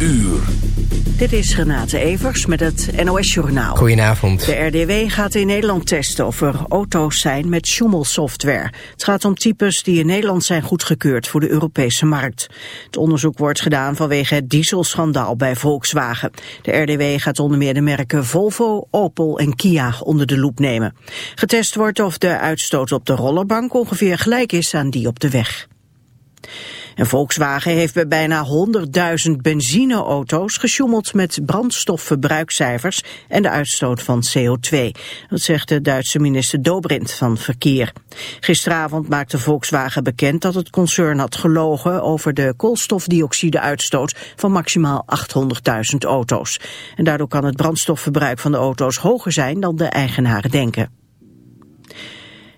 uur. Dit is Renate Evers met het NOS Journaal. Goedenavond. De RDW gaat in Nederland testen of er auto's zijn met schommelsoftware. Het gaat om types die in Nederland zijn goedgekeurd voor de Europese markt. Het onderzoek wordt gedaan vanwege het dieselschandaal bij Volkswagen. De RDW gaat onder meer de merken Volvo, Opel en Kia onder de loep nemen. Getest wordt of de uitstoot op de rollerbank ongeveer gelijk is aan die op de weg. En Volkswagen heeft bij bijna 100.000 benzineauto's gesjoemeld met brandstofverbruikcijfers en de uitstoot van CO2. Dat zegt de Duitse minister Dobrindt van Verkeer. Gisteravond maakte Volkswagen bekend dat het concern had gelogen over de koolstofdioxide-uitstoot van maximaal 800.000 auto's. En daardoor kan het brandstofverbruik van de auto's hoger zijn dan de eigenaren denken.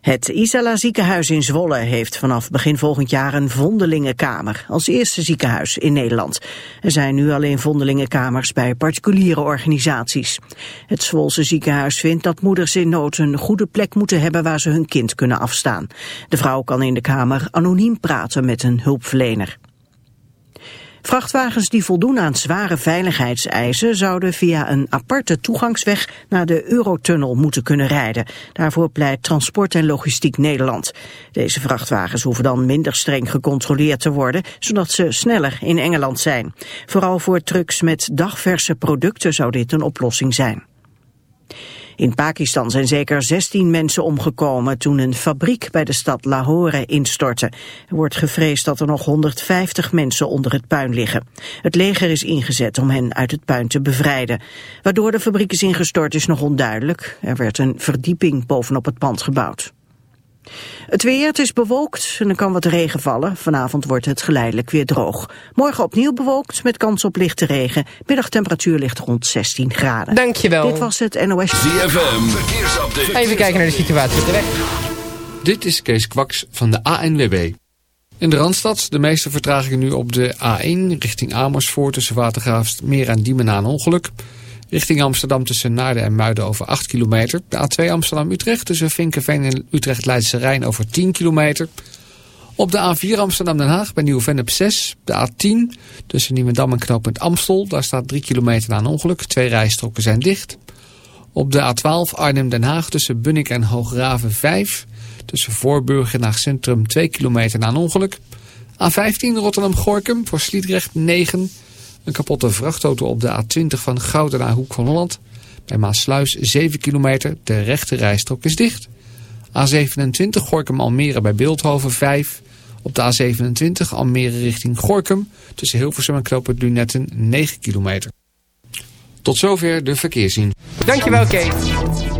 Het Isala ziekenhuis in Zwolle heeft vanaf begin volgend jaar een vondelingenkamer, als eerste ziekenhuis in Nederland. Er zijn nu alleen vondelingenkamers bij particuliere organisaties. Het Zwolse ziekenhuis vindt dat moeders in nood een goede plek moeten hebben waar ze hun kind kunnen afstaan. De vrouw kan in de kamer anoniem praten met een hulpverlener. Vrachtwagens die voldoen aan zware veiligheidseisen zouden via een aparte toegangsweg naar de Eurotunnel moeten kunnen rijden. Daarvoor pleit Transport en Logistiek Nederland. Deze vrachtwagens hoeven dan minder streng gecontroleerd te worden, zodat ze sneller in Engeland zijn. Vooral voor trucks met dagverse producten zou dit een oplossing zijn. In Pakistan zijn zeker 16 mensen omgekomen toen een fabriek bij de stad Lahore instortte. Er wordt gevreesd dat er nog 150 mensen onder het puin liggen. Het leger is ingezet om hen uit het puin te bevrijden. Waardoor de fabriek is ingestort is nog onduidelijk. Er werd een verdieping bovenop het pand gebouwd. Het weer, het is bewolkt en er kan wat regen vallen. Vanavond wordt het geleidelijk weer droog. Morgen opnieuw bewolkt met kans op lichte regen. Middagtemperatuur ligt rond 16 graden. Dankjewel. Dit was het NOS. ZFM, verkeersupdate. Even kijken naar de situatie op de weg. Dit is Kees Kwaks van de ANWB. In de Randstad de meeste vertragingen nu op de A1 richting Amersfoort tussen Watergraafsmeer en Diemen na een ongeluk. Richting Amsterdam tussen Naarden en Muiden over 8 kilometer. De A2 Amsterdam-Utrecht tussen Vinkenveen en Utrecht-Leidse Rijn over 10 kilometer. Op de A4 Amsterdam-Den Haag bij Nieuw-Vennep 6. De A10 tussen Nieuwendam en knooppunt Amstel. Daar staat 3 kilometer na een ongeluk. Twee rijstroken zijn dicht. Op de A12 Arnhem-Den Haag tussen Bunnik en Hoograven 5. Tussen Voorburg en Haag Centrum 2 kilometer na een ongeluk. A15 Rotterdam-Gorkum voor Sliedrecht 9 een kapotte vrachtauto op de A20 van Gouden naar Hoek van Holland. Bij Maasluis 7 kilometer. De rechte rijstrook is dicht. A27 Gorkum-Almere bij Beeldhoven 5. Op de A27 Almere richting Gorkum. Tussen Hilversum en Knoopend Lunetten 9 kilometer. Tot zover de verkeerszien. Dankjewel, Kate.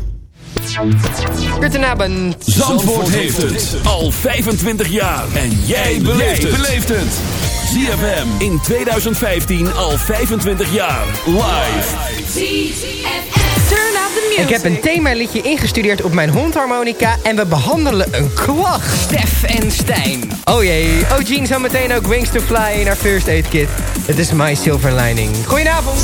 Goedenavond. Zandvoort heeft het al 25 jaar. En jij beleeft het. ZFM in 2015 al 25 jaar. Live. Turn up the music. Ik heb een themaliedje ingestudeerd op mijn hondharmonica en we behandelen een klacht. Stef en Stijn. Oh jee, oh Jean zometeen ook Wings to Fly in haar first aid kit. Het is My Silver Lining. Goedenavond.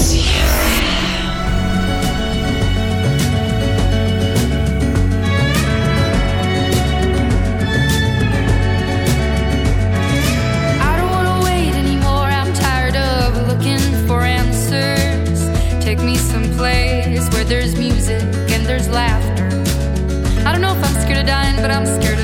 But I'm scared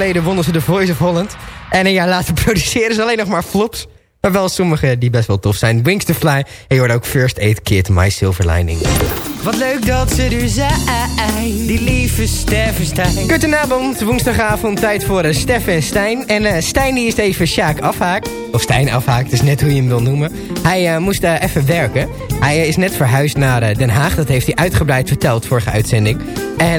geleden wonnen ze The Voice of Holland. En een jaar later produceren ze alleen nog maar flops. Maar wel sommige die best wel tof zijn. Wings to Fly. En je hoort ook First Aid Kit, My Silver Lining. Wat leuk dat ze er zijn, die lieve Stef en Stijn. Goedenavond, woensdagavond, tijd voor uh, Stef en Stijn. En uh, Stijn die is even Sjaak afhaak. Of Stijn afhaak, dat is net hoe je hem wil noemen. Hij uh, moest even werken. Hij is net verhuisd naar Den Haag. Dat heeft hij uitgebreid verteld, vorige uitzending. En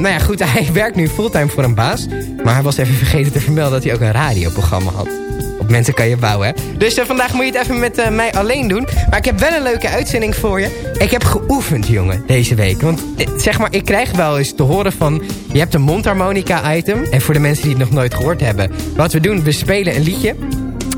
nou ja, goed, hij werkt nu fulltime voor een baas. Maar hij was even vergeten te vermelden dat hij ook een radioprogramma had mensen kan je bouwen. Hè? Dus uh, vandaag moet je het even met uh, mij alleen doen. Maar ik heb wel een leuke uitzending voor je. Ik heb geoefend, jongen, deze week. Want eh, zeg maar, ik krijg wel eens te horen van... je hebt een mondharmonica-item. En voor de mensen die het nog nooit gehoord hebben... wat we doen, we spelen een liedje.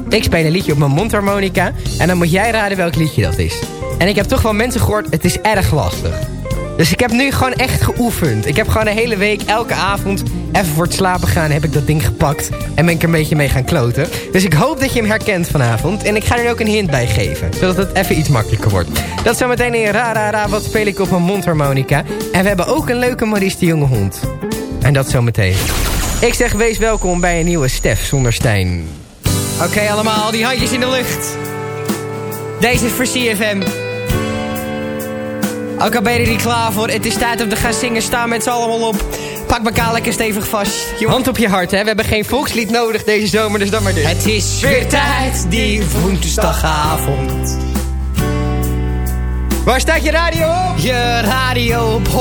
Ik speel een liedje op mijn mondharmonica. En dan moet jij raden welk liedje dat is. En ik heb toch wel mensen gehoord, het is erg lastig. Dus ik heb nu gewoon echt geoefend. Ik heb gewoon een hele week, elke avond, even voor het slapen gaan... heb ik dat ding gepakt en ben ik er een beetje mee gaan kloten. Dus ik hoop dat je hem herkent vanavond. En ik ga er ook een hint bij geven, zodat het even iets makkelijker wordt. Dat zometeen in Ra Ra Ra, wat speel ik op een mondharmonica. En we hebben ook een leuke Maurice Jonge hond. En dat zometeen. Ik zeg wees welkom bij een nieuwe Stef zonder Stijn. Oké allemaal, die handjes in de lucht. Deze is voor CFM. Ook al ben je er klaar voor, het is tijd om te gaan zingen. Staan met z'n allemaal op. Pak elkaar lekker stevig vast. Je hand op je hart, hè. We hebben geen volkslied nodig deze zomer, dus dan maar dit. Het is weer tijd, die woensdagavond. Waar staat je radio op? Je radio op 106.6.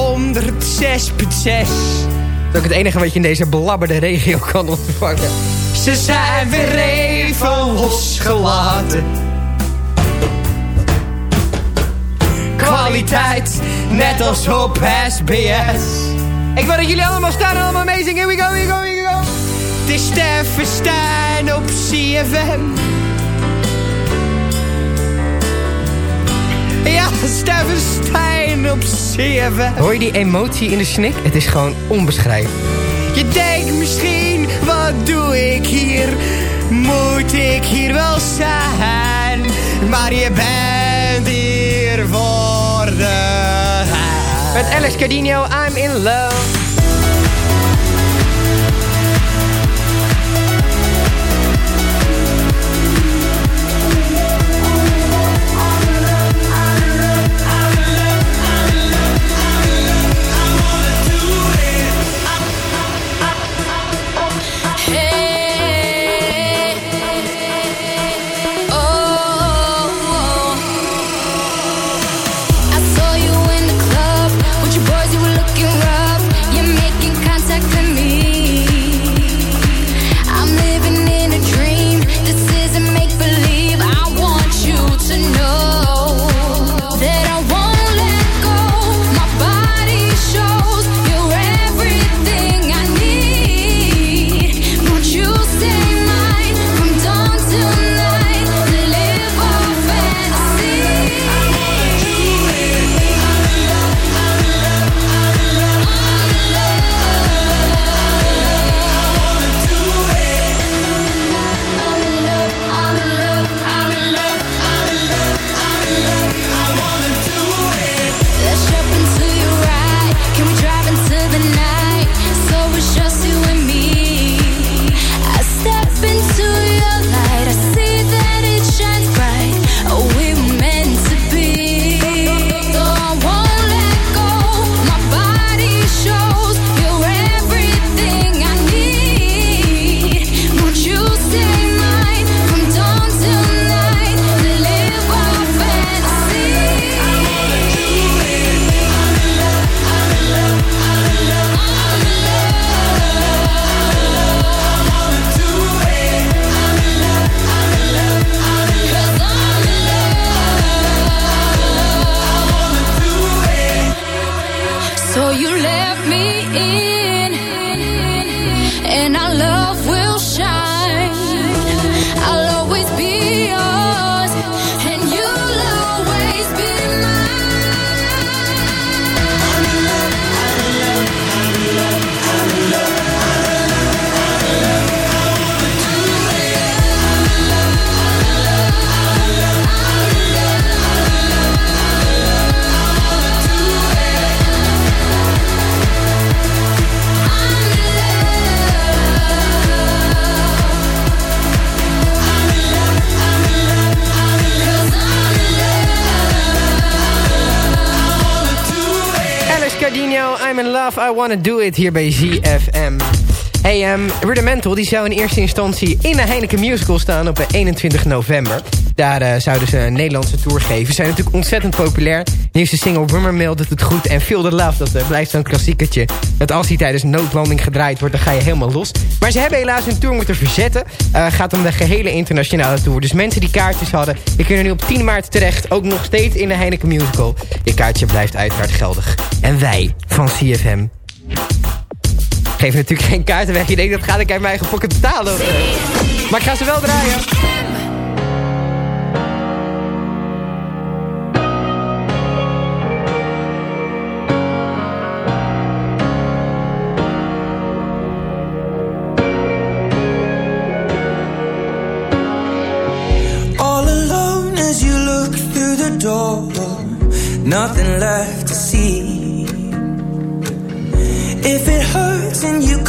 Dat is ook het enige wat je in deze belabberde regio kan ontvangen. Ze zijn weer even losgelaten. Kwaliteit, net als op SBS. Ik wil dat jullie allemaal staan en allemaal meezingen. Here we go, here we go, here we go. Het is Steffen Stijn op CFM. Ja, Steffen Stijn op CFM. Hoor je die emotie in de snik? Het is gewoon onbeschrijfelijk. Je denkt misschien, wat doe ik hier? Moet ik hier wel zijn? Maar je bent hier voor met Alex Cardino, I'm in love. Wanna do it hier bij ZFM. Hey, um, Rudimental die zou in eerste instantie in de Heineken Musical staan op 21 november. Daar uh, zouden ze een Nederlandse tour geven. Ze zijn natuurlijk ontzettend populair. De eerste single Rummermill doet het goed. En Feel the Love, dat uh, blijft zo'n klassiekertje. Dat als die tijdens noodlanding gedraaid wordt, dan ga je helemaal los. Maar ze hebben helaas hun tour moeten verzetten. Uh, gaat om de gehele internationale tour. Dus mensen die kaartjes hadden, die kunnen nu op 10 maart terecht. Ook nog steeds in de Heineken Musical. Je kaartje blijft uiteraard geldig. En wij van CFM geef natuurlijk geen kaarten weg. Je denkt, dat ga ik uit mijn eigen pocket betalen. Maar ik ga ze wel draaien. All alone as you look through the door Nothing left to see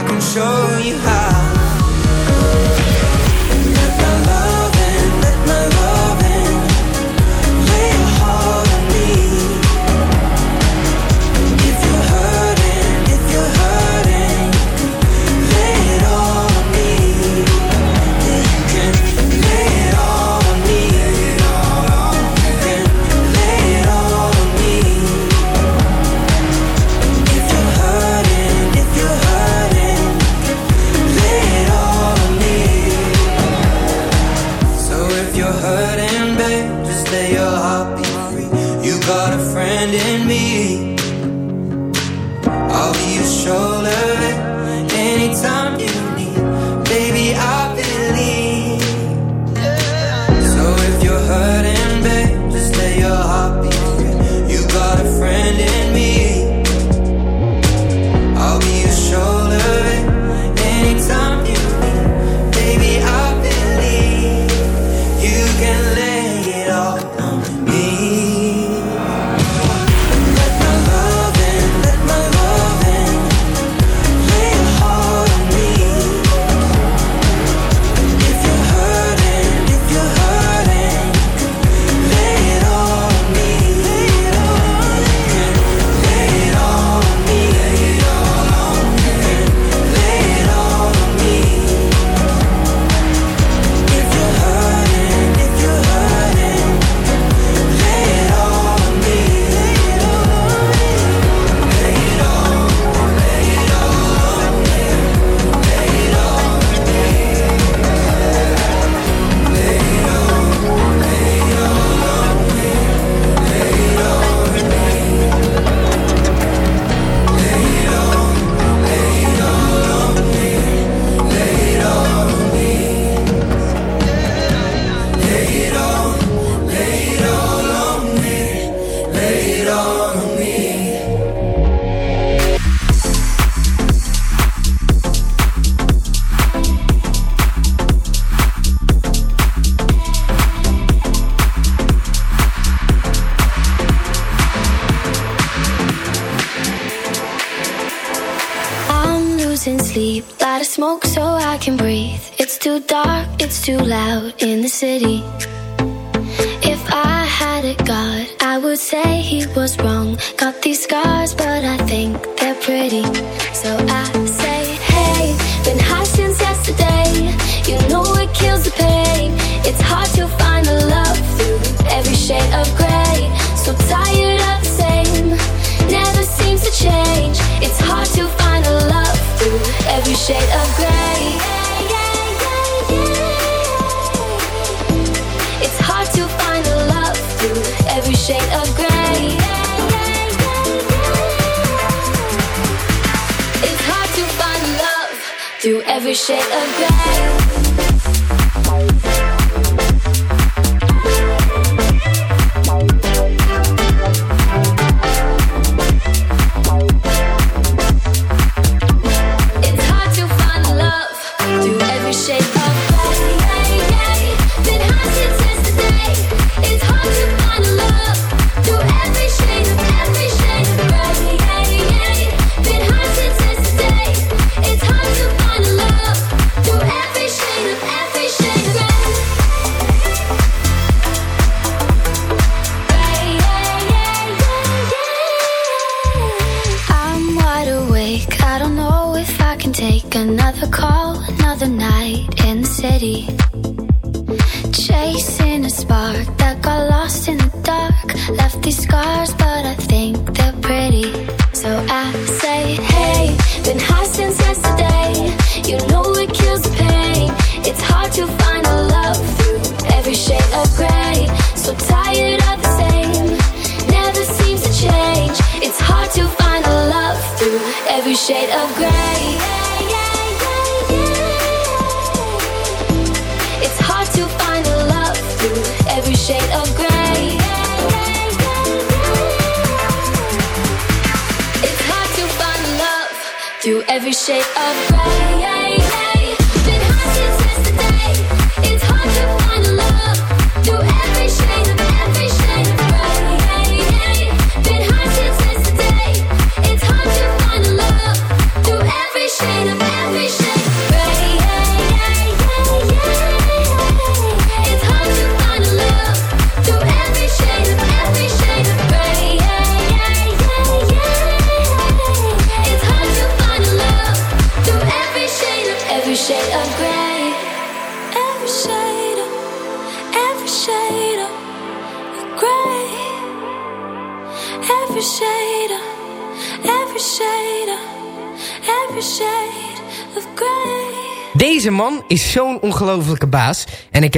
I can show you how.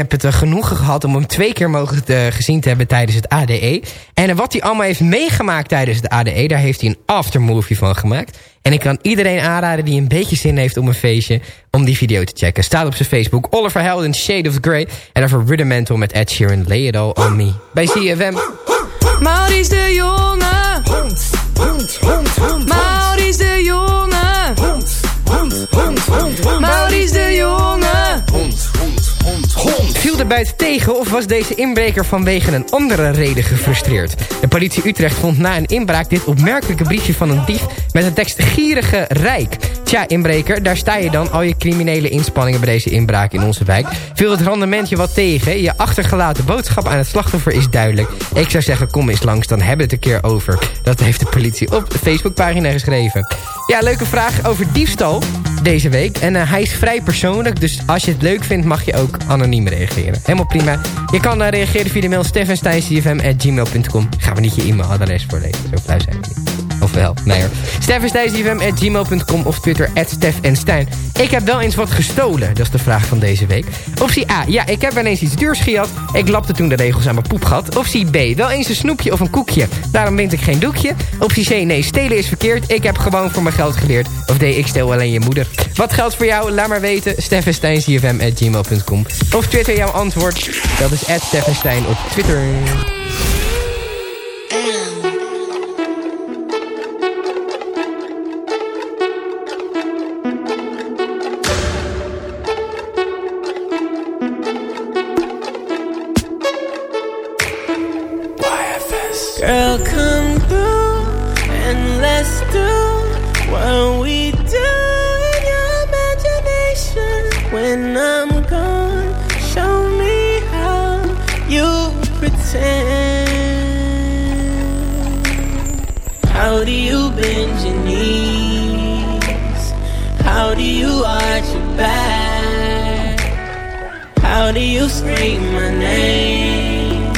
Heb het er genoegen gehad om hem twee keer mogen te- gezien te hebben tijdens het ADE. En eh, wat hij allemaal heeft meegemaakt tijdens het ADE... daar heeft hij een aftermovie van gemaakt. En ik kan iedereen aanraden die een beetje zin heeft om een feestje... om die video te checken. Staat op zijn Facebook. Oliver Helden, Shade of Grey. En daarvoor Rudimental met Ed Sheeran, Lay It All On Me. Bij CFM. Maurice de Jonge. Hond, hond, hond, hond. Maurice de Jonge. Hond, hond, hond, hond. De. Hond, hond, Viel de buiten tegen of was deze inbreker vanwege een andere reden gefrustreerd? De politie Utrecht vond na een inbraak dit opmerkelijke briefje van een dief met een tekst Gierige Rijk. Tja, inbreker, daar sta je dan al je criminele inspanningen bij deze inbraak in onze wijk. Viel het rendement je wat tegen? Je achtergelaten boodschap aan het slachtoffer is duidelijk. Ik zou zeggen, kom eens langs, dan hebben we het een keer over. Dat heeft de politie op de Facebookpagina geschreven. Ja, leuke vraag over diefstal deze week. En eh, hij is vrij persoonlijk, dus als je het leuk vindt mag je ook anoniem reageren. Helemaal prima. Je kan eh, reageren via de mail steffensteincfm.gmail.com. Gaan we niet je e-mailadres voorlezen, zo flauw zijn niet. Of wel, nee hoor. steffensteincfm.gmail.com of Twitter Stef en Stijn. Ik heb wel eens wat gestolen, dat is de vraag van deze week. Optie A, ja, ik heb wel eens iets duurs gejat. Ik lapte toen de regels aan mijn poepgat. Optie B, wel eens een snoepje of een koekje. Daarom wint ik geen doekje. Optie C, nee, stelen is verkeerd. Ik heb gewoon voor mijn geld geleerd. Of D, ik stel alleen je moeder. Wat geldt voor jou? Laat maar weten. steffensteincfm.gmail.com Of Twitter jouw antwoord. Dat is Steffenstein op Twitter. Do you scream my name?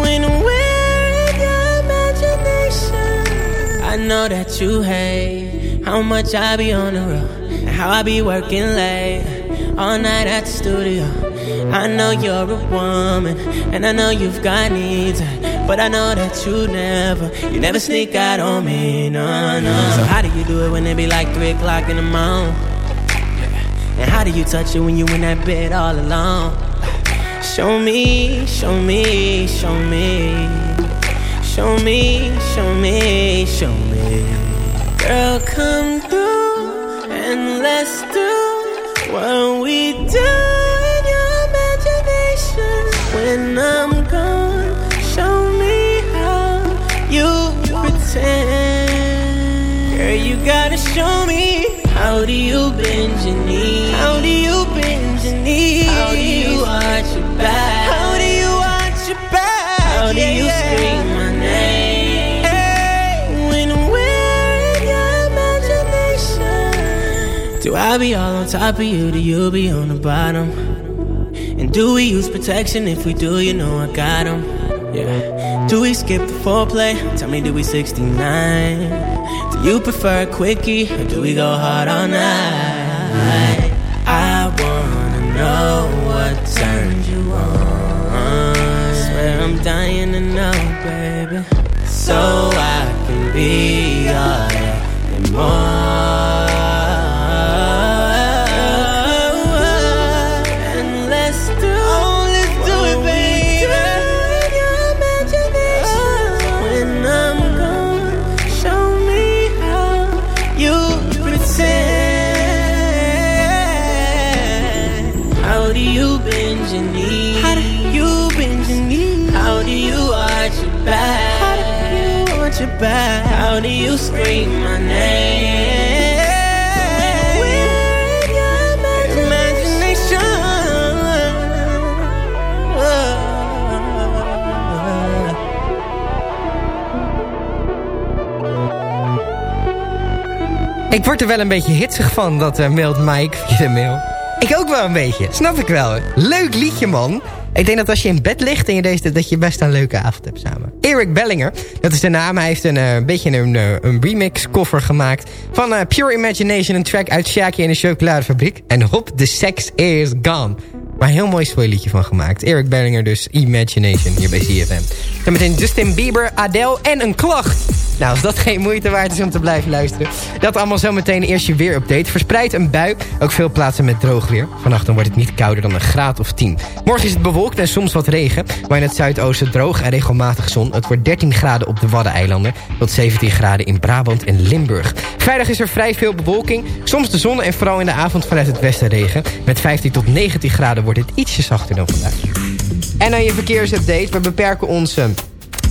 When we're in your imagination. I know that you hate how much I be on the road and how I be working late all night at the studio. I know you're a woman and I know you've got needs. But I know that you never, you never sneak out on me, no, no. So how do you do it when it be like 3 o'clock in the morning? Do you touch it when you in that bed all alone? Show me, show me, show me. Show me, show me, show me. Girl, come through and let's do what we do in your imagination. When I'm gone, show me how you pretend. Girl, you gotta show. How do you bend your knees? How do you bend your knees? How do you arch your back? How do you arch your back? How do you scream my name? When we're in your imagination. Do I be all on top of you? Do you be on the bottom? And do we use protection? If we do, you know I got 'em. Yeah. Do we skip the foreplay? Tell me, do we 69? Do you prefer a quickie or do we go hard all night? I wanna know what turns you on. Swear I'm dying to know, baby. So I can be all that and more. My name? Your imagination. Ik word er wel een beetje hitsig van, dat uh, mailt Mike via de mail. Ik ook wel een beetje, snap ik wel. Leuk liedje, man. Ik denk dat als je in bed ligt en je deze, dat je best een leuke avond hebt samen. Eric Bellinger, dat is de naam. Hij heeft een uh, beetje een, uh, een remix cover gemaakt van uh, Pure Imagination. Een track uit Shaki in de chocoladefabriek. En hop, the sex is gone. Maar heel mooi liedje van gemaakt. Eric Bellinger dus, Imagination, hier bij CFM. En meteen Justin Bieber, Adele en een klacht. Nou, als dat geen moeite waard is om te blijven luisteren. Dat allemaal zometeen eerst je weerupdate. Verspreid een bui, ook veel plaatsen met droog weer. Vannacht dan wordt het niet kouder dan een graad of 10. Morgen is het bewolkt en soms wat regen. Maar in het zuidoosten droog en regelmatig zon. Het wordt 13 graden op de Waddeneilanden. Tot 17 graden in Brabant en Limburg. Vrijdag is er vrij veel bewolking. Soms de zon en vooral in de avond vanuit het westen regen. Met 15 tot 19 graden wordt het ietsje zachter dan vandaag. En dan je verkeersupdate. We beperken ons...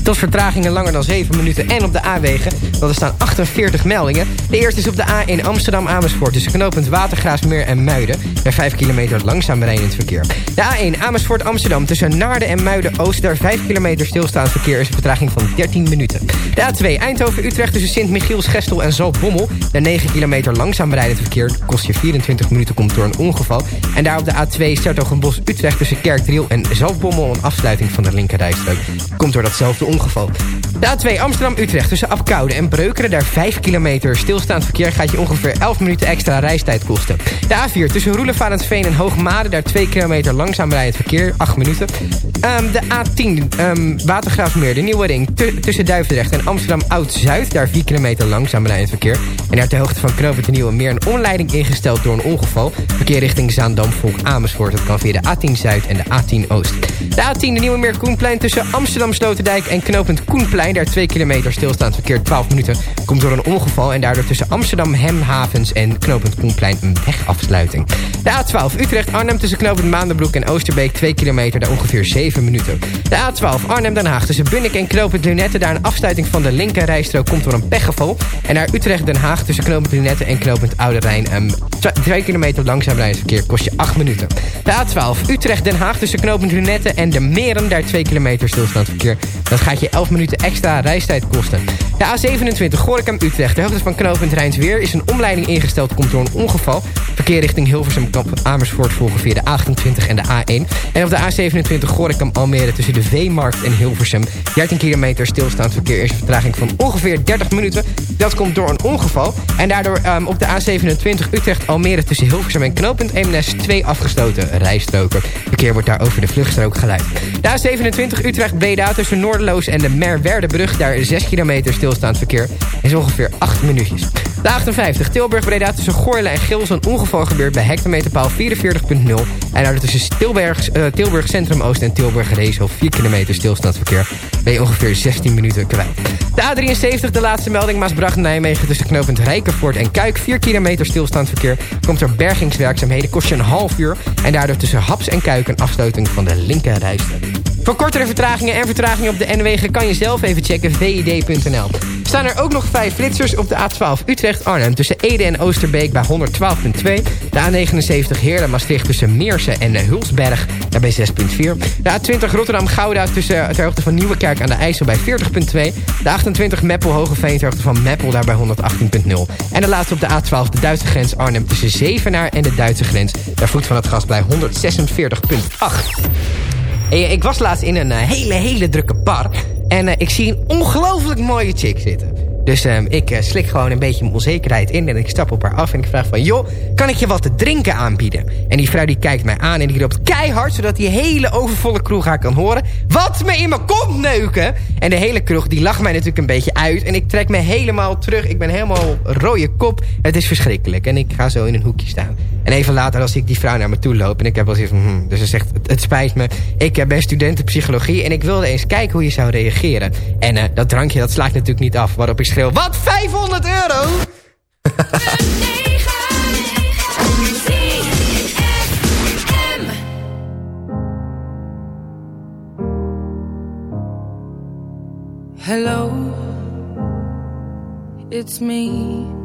Tot vertragingen langer dan 7 minuten en op de A-wegen. Want er staan 48 meldingen. De eerste is op de A1 Amsterdam-Amersfoort... tussen knooppunt Watergraafsmeer en Muiden. Daar 5 kilometer langzaam rijdend verkeer. De A1 Amersfoort-Amsterdam tussen Naarden en Muiden-Oost... daar 5 kilometer stilstaand verkeer is een vertraging van 13 minuten. De A2 Eindhoven-Utrecht tussen Sint-Michiels, Gestel en Zaltbommel... daar 9 kilometer langzaam rijdend verkeer. Kost je 24 minuten, komt door een ongeval. En daar op de A2 Sertogenbos-Utrecht tussen Kerkdriel en Zaltbommel... een afsluiting van de linkerrijstrook. Komt door datzelfde ongeval ongeval. De A2 Amsterdam-Utrecht tussen Apkoude en Breukeren... daar 5 kilometer stilstaand verkeer gaat je ongeveer 11 minuten extra reistijd kosten. De A4 tussen Roelevarensveen en Hoogmade... daar 2 kilometer langzaam rijdend verkeer, 8 minuten. Um, de A10 um, Watergraafsmeer, de Nieuwe Ring... tussen Duivendrecht en Amsterdam-Oud-Zuid... daar 4 kilometer langzaam rijdend verkeer. En daar ter hoogte van Knoopend de Nieuwe Meer... een omleiding ingesteld door een ongeval. Verkeer richting Zaandam volgt Amersfoort. Dat kan via de A10 Zuid en de A10 Oost. De A10 de Nieuwe Meer Koenplein tussen Amsterdam-Sloterdijk en knooppunt Koenplein... daar 2 kilometer stilstaand verkeer 12 minuten... komt door een ongeval en daardoor tussen Amsterdam Hemhavens... en knooppunt Koenplein een wegafsluiting. De A12 Utrecht-Arnhem tussen knooppunt Maandenbroek en Oosterbeek... 2 kilometer, daar ongeveer 7 minuten. De A12 Arnhem-Den Haag tussen Bunnik en knooppunt Lunette... daar een afsluiting van de linker rijstrook komt door een pechgeval. En naar Utrecht-Den Haag tussen knooppunt Lunette en knooppunt Oude Rijn... Um, 2 kilometer langzaam rijdsverkeer kost je 8 minuten. De A12 Utrecht-Den Haag tussen knooppunt Lunette en de Meren... daar 2 kilometer stilstaand verkeer. Dat ga je gaat je 11 minuten extra reistijd kosten. De A27 Gorinchem-Utrecht, de hoogte van knooppunt Rijnsweer... is een omleiding ingesteld, komt door een ongeval. Verkeer richting Hilversum kamp Amersfoort volgen via de A28 en de A1. En op de A27 Gorinchem-Almere tussen de Veemarkt en Hilversum... 13 kilometer stilstaand verkeer is een vertraging van ongeveer 30 minuten. Dat komt door een ongeval. En daardoor um, op de A27 Utrecht-Almere tussen Hilversum en knooppunt Eemnes... twee afgesloten rijstroken. Verkeer wordt daar over de vluchtstrook geleid. De A27 Utrecht-Breda tussen Noorderloos en de Merwerdebrug... daar 6 kilometer stilstaand verkeer is ongeveer 8 minuutjes. De 58 Tilburg-Breda tussen Goorlen en Gils... een ongeval gebeurt bij hectometerpaal 44.0. En daar tussen Tilburg, uh, Tilburg Centrum Oost en Tilburg Reeshof 4 kilometer stilstaand verkeer... ben je ongeveer 16 minuten kwijt. De A73, de laatste melding Maasbracht-Nijmegen... tussen knooppunt Rijkenvoort en Kuik 4 kilometer stilstaand verkeer... komt er bergingswerkzaamheden, kost je een half uur... en daardoor tussen Haps en Kuik een afsluiting van de linker Voor kortere vertragingen en vertragingen op de N-wegen... kan je zelf even checken vid.nl. Staan er ook nog vijf flitsers op de A12 Utrecht-Arnhem... tussen Ede en Oosterbeek bij 112.2. De A79 Heerlen-Maastricht tussen Meersen en Hulsberg daar bij 6.4. De A20 Rotterdam-Gouda tussen ter hoogte van Nieuwekerk aan de IJssel bij 40.2. De 28 Meppel-Hogeveen hoogte van Meppel daar bij 118.0. En de laatste op de A12 de Duitse grens Arnhem tussen Zevenaar en de Duitse grens... daar voet van het gas bij 146.8. Ik was laatst in een hele, hele drukke bar... En uh, ik zie een ongelooflijk mooie chick zitten. Dus uh, ik uh, slik gewoon een beetje mijn onzekerheid in. En ik stap op haar af en ik vraag van... joh, kan ik je wat te drinken aanbieden? En die vrouw die kijkt mij aan en die roept keihard... zodat die hele overvolle kroeg haar kan horen... wat me in mijn kont neuken! En de hele kroeg die lacht mij natuurlijk een beetje uit... en ik trek me helemaal terug. Ik ben helemaal rode kop. Het is verschrikkelijk. En ik ga zo in een hoekje staan. En even later als ik die vrouw naar me toe loop... en ik heb wel zoiets van... Hm, dus ze zegt, het, spijt me. Ik ben studentenpsychologie en ik wilde eens kijken hoe je zou reageren. En uh, dat drankje dat slaat natuurlijk niet af. Waarop ik schreeuw, wat 500 euro? Hello, it's me.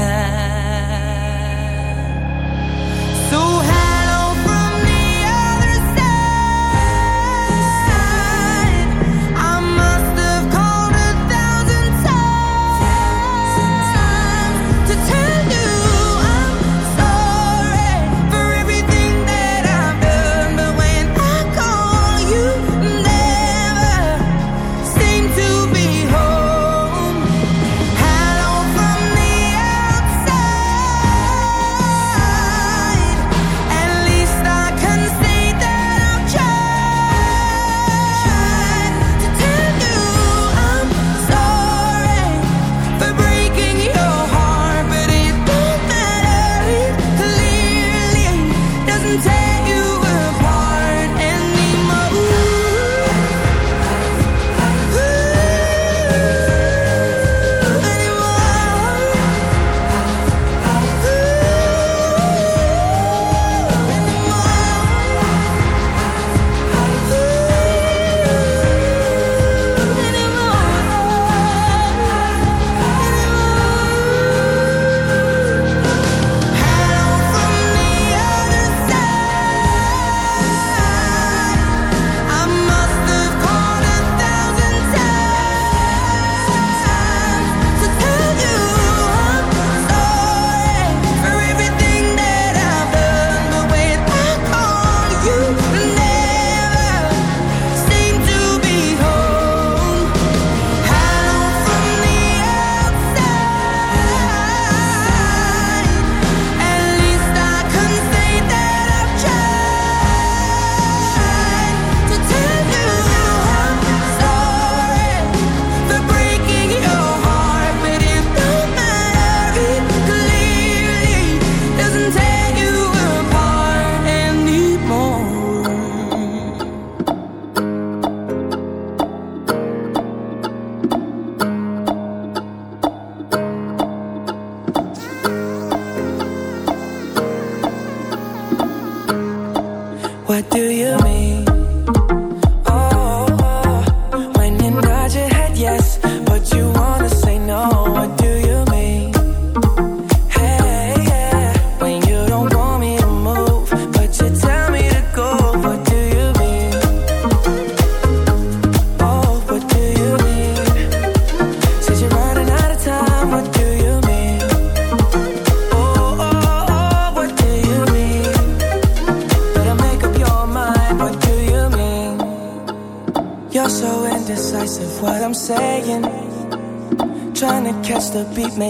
of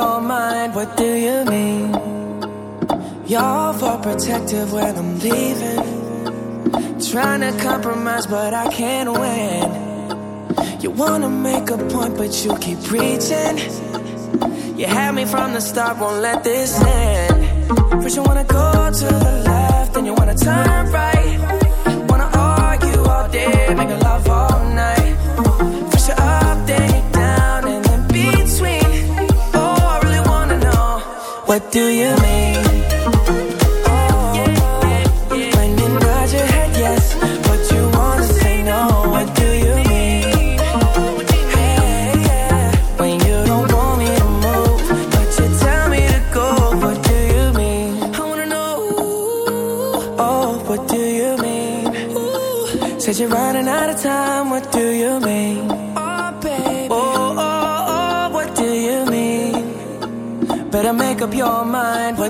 Your mind. What do you mean? You're for protective when I'm leaving. Trying to compromise, but I can't win. You wanna make a point, but you keep preaching. You had me from the start, won't let this end. First, you wanna go to the left, then you wanna turn right. Wanna argue all day, make love all night. What do you mean?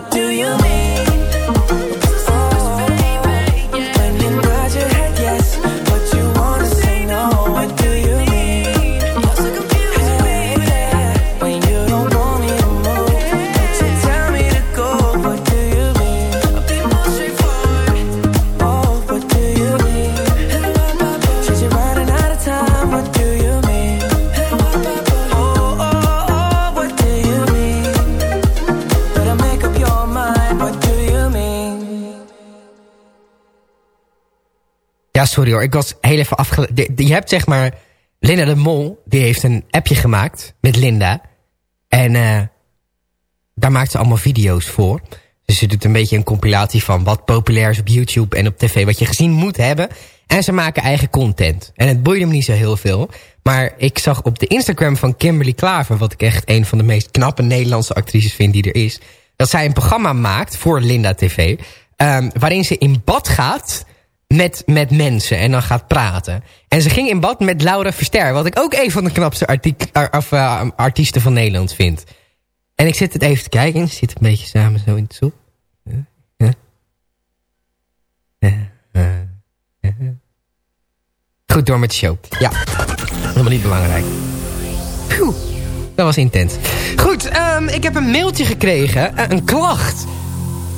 Do you mean? Sorry. Ik was heel even afgeleid. Je hebt zeg maar... Linda de Mol, die heeft een appje gemaakt met Linda. En eh daar maakt ze allemaal video's voor. Dus ze doet een beetje een compilatie van wat populair is op YouTube en op tv. Wat je gezien moet hebben. En ze maken eigen content. En het boeide me niet zo heel veel. Maar ik zag op de Instagram van Kimberly Klaver... wat ik echt een van de meest knappe Nederlandse actrices vind die er is... dat zij een programma maakt voor Linda TV... ehm, waarin ze in bad gaat met, met mensen en dan gaat praten. En ze ging in bad met Laura Verster... wat ik ook een van de knapste artiek, ar- of, eh, artiesten van Nederland vind. En ik zit het even te kijken. Ze zitten een beetje samen zo in het soep. Ja. Ja. Goed, door met de show. Ja, helemaal niet belangrijk. Phew, dat was intens. Goed, ehm, ik heb een mailtje gekregen. eh, een klacht.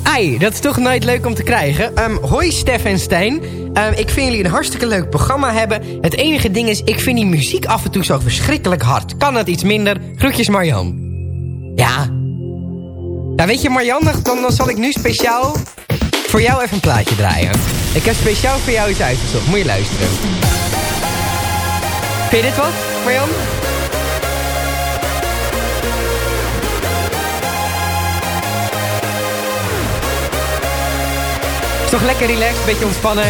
Ai, dat is toch nooit leuk om te krijgen. Ehm, hoi Stef en Stijn. Ehm, ik vind jullie een hartstikke leuk programma hebben. Het enige ding is, ik vind die muziek af en toe zo verschrikkelijk hard. Kan dat iets minder? Groetjes Marjan. Ja. Nou weet je Marjan, dan, dan zal ik nu speciaal voor jou even een plaatje draaien. Ik heb speciaal voor jou iets uitgezocht. Moet je luisteren. Vind je dit wat, Marjan? Toch lekker relaxed, beetje ontspannen.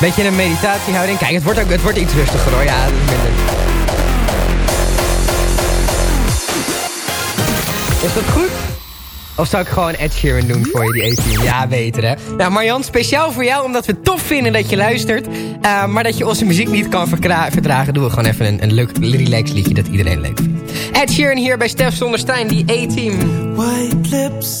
Beetje een meditatiehouding. Kijk, het wordt, ook, het wordt iets rustiger hoor. Ja, dat is minder. Is dat goed? Of zou ik gewoon Ed Sheeran doen voor je, die 18? Ja, beter hè. Nou Marjan, speciaal voor jou, omdat we tof vinden dat je luistert. Uh, maar dat je onze muziek niet kan verdragen, doen we gewoon even een, een leuk relax liedje dat iedereen leuk vindt. Ed Sheeran hier bij Stef Zonderstein, die 18. White lips,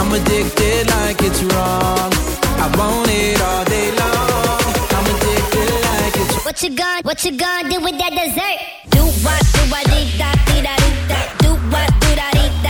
I'm addicted like it's wrong. I want it all day long. I'm addicted like it's. What you gonna, what you gonna do with that dessert? Do what, do what, dee da, dee da, dee da. Do what, do da, dee da,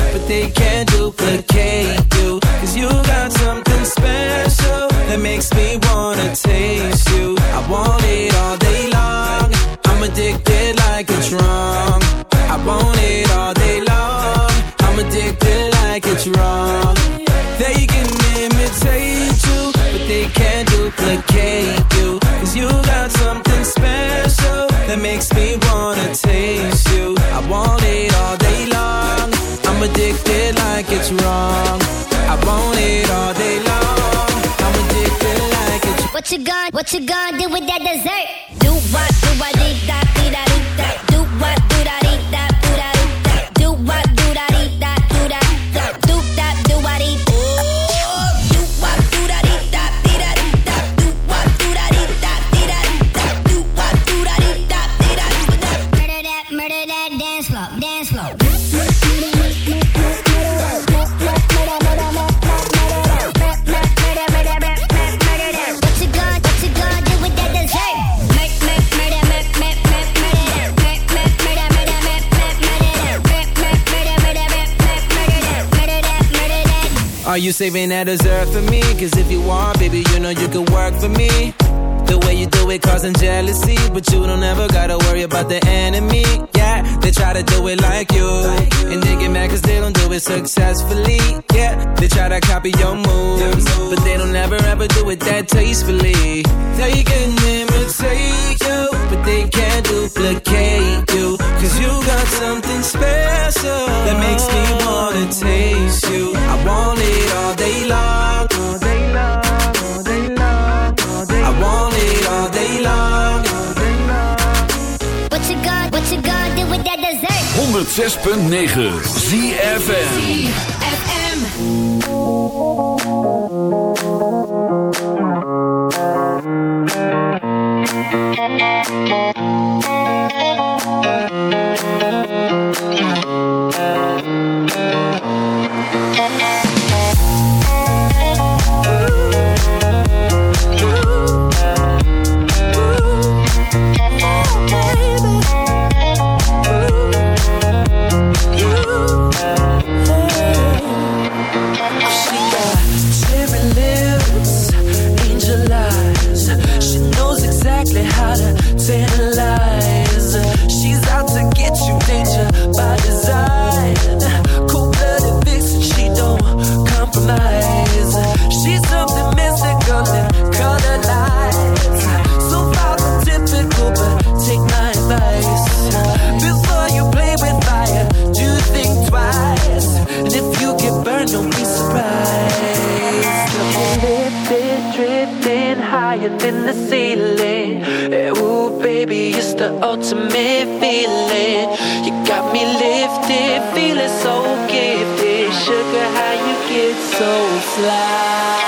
but they can't duplicate you. Cause you got something special that makes me wanna taste you. I want it all day long. I'm addicted like it's wrong. I want it all day long. I'm addicted like it's wrong. What you gonna, what you gonna do with that dessert? Do what, do what, dee da, dee da, Are you saving that dessert for me? Cause if you want, baby, you know you could work for me. The way you do it causing jealousy, but you don't ever gotta worry about the enemy. Yeah, they try to do it like you, and they get mad cause they don't do it successfully. Yeah, they try to copy your moves, but they don't ever ever do it that tastefully. They can imitate you, they can't duplicate you. Cause you got something special that makes me wanna taste you. I want it all day long. All day long, all day long, all day I want it all day long. What you gonna, what you gonna do with that dessert? 106.9 ZFM. Than the ceiling. Eh, Ooh, baby, it's the ultimate feeling. You got me lifted, feeling so gifted. Sugar, how you get so fly?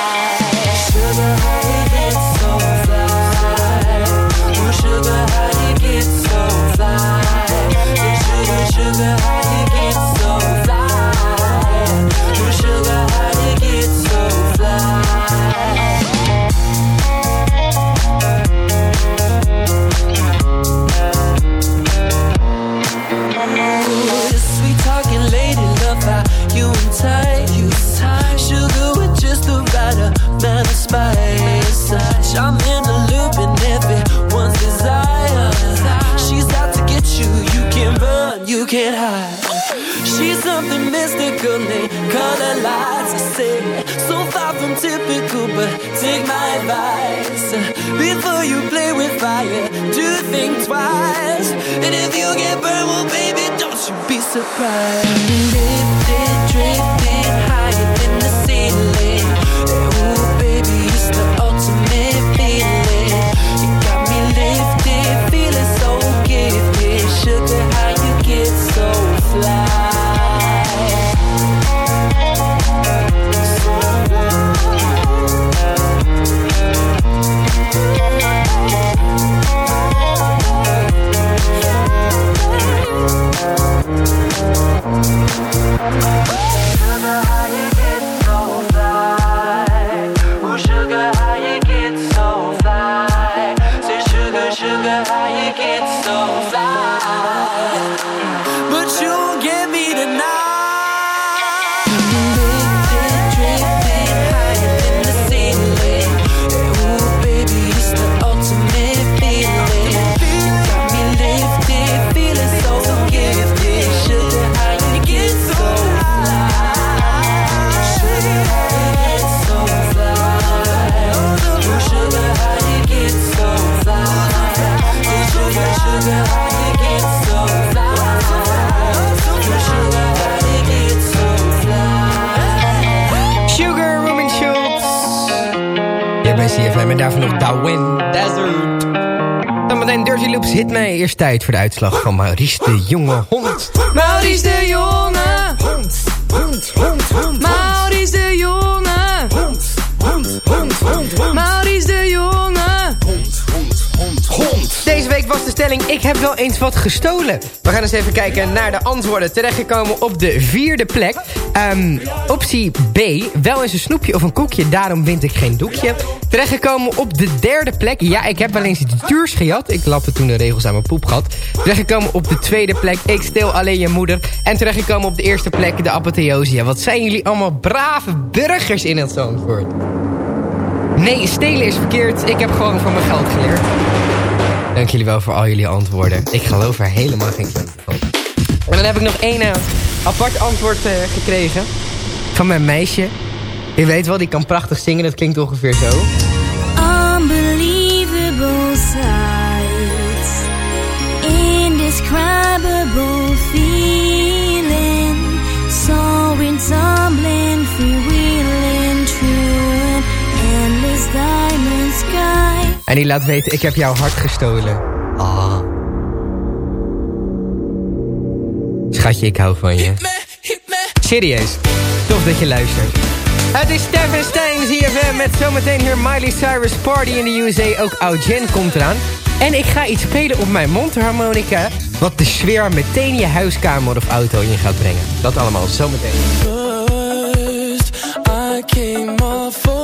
Eerst tijd voor de uitslag van Maurice de Jonge Hond. Maurice de Jonge Hond. Hond, hond, hond. Maurice de Jonge Hond. Hond, hond, hond. Maurice de Jonge week was de stelling, ik heb wel eens wat gestolen. We gaan eens even kijken naar de antwoorden. Terechtgekomen op de vierde plek. Um, optie B, wel eens een snoepje of een koekje, daarom wint ik geen doekje. Terechtgekomen op de derde plek. Ja, ik heb wel eens iets duurs gejat. Ik lapte toen de regels aan mijn poep gehad. Terechtgekomen op de tweede plek. Ik steel alleen je moeder. En terechtgekomen op de eerste plek. De apotheose. Ja, wat zijn jullie allemaal brave burgers in het Zandvoort. Nee, stelen is verkeerd. Ik heb gewoon van mijn geld geleerd. Dank jullie wel voor al jullie antwoorden. Ik geloof er helemaal geen van. En dan heb ik nog één uh, apart antwoord uh, gekregen. Van mijn meisje. Je weet wel, die kan prachtig zingen. Dat klinkt ongeveer zo. Unbelievable sights. Indescribable feeling. So tumbling, freewheeling an endless diamond sky. En die laat weten, ik heb jouw hart gestolen. Ah. Schatje, ik hou van je. Serieus, tof dat je luistert. Het is Stefan Stein, ZFM, met zometeen hier Miley Cyrus Party in de USA. Ook Jen komt eraan. En ik ga iets spelen op mijn mondharmonica... wat de sfeer meteen je huiskamer of auto in gaat brengen. Dat allemaal zometeen. First, I came off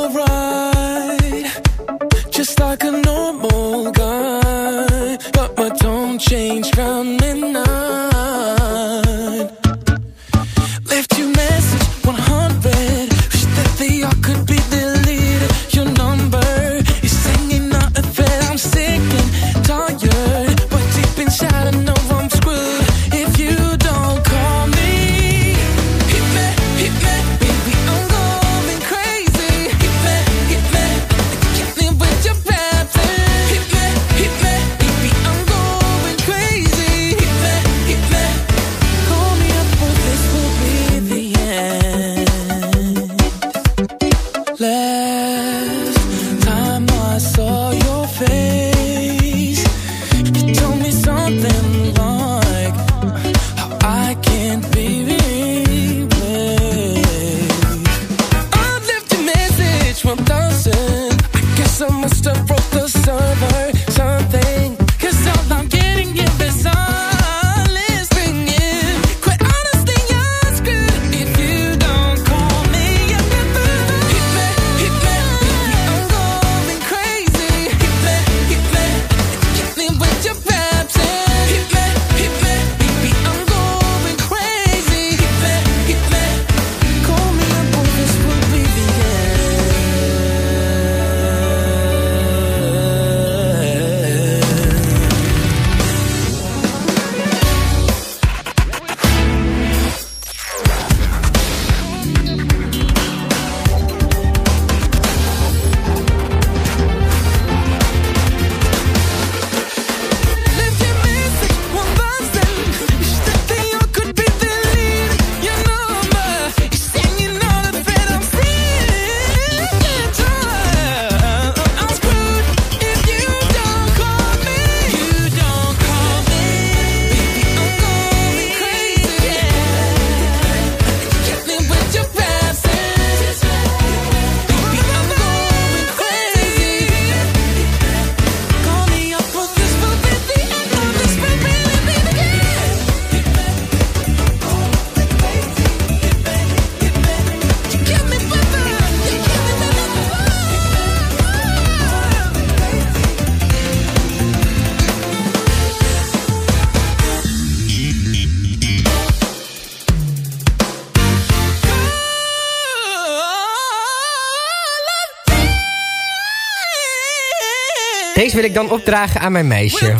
Deze wil ik dan opdragen aan mijn meisje.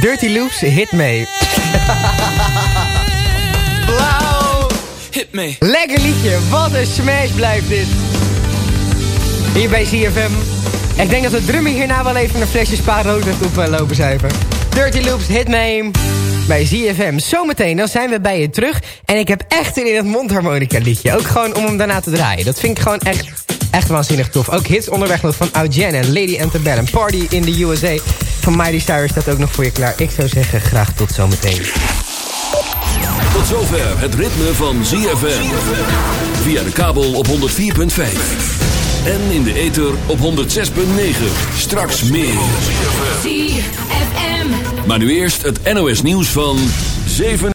Dirty Loops, hit me. Blauw. Hit me. Lekker liedje, wat een smash blijft dit. Hier bij ZFM. Ik denk dat de drummer hierna wel even een flesje spa rood heeft oplopen zuiver. Dirty Loops, hit me bij ZFM. Zometeen, dan zijn we bij je terug. En ik heb echt zin in het mondharmonica liedje. Ook gewoon om hem daarna te draaien. Dat vind ik gewoon echt, echt waanzinnig tof. Ook hits onderweg nog van Outjen en Lady Antebellum. Party in the USA van Miley Cyrus staat ook nog voor je klaar. Ik zou zeggen, graag tot zometeen. Tot zover het ritme van ZFM. Via de kabel op 104.5. En in de ether op 106.9. Straks meer. ZFM. Maar nu eerst het NOS nieuws van 7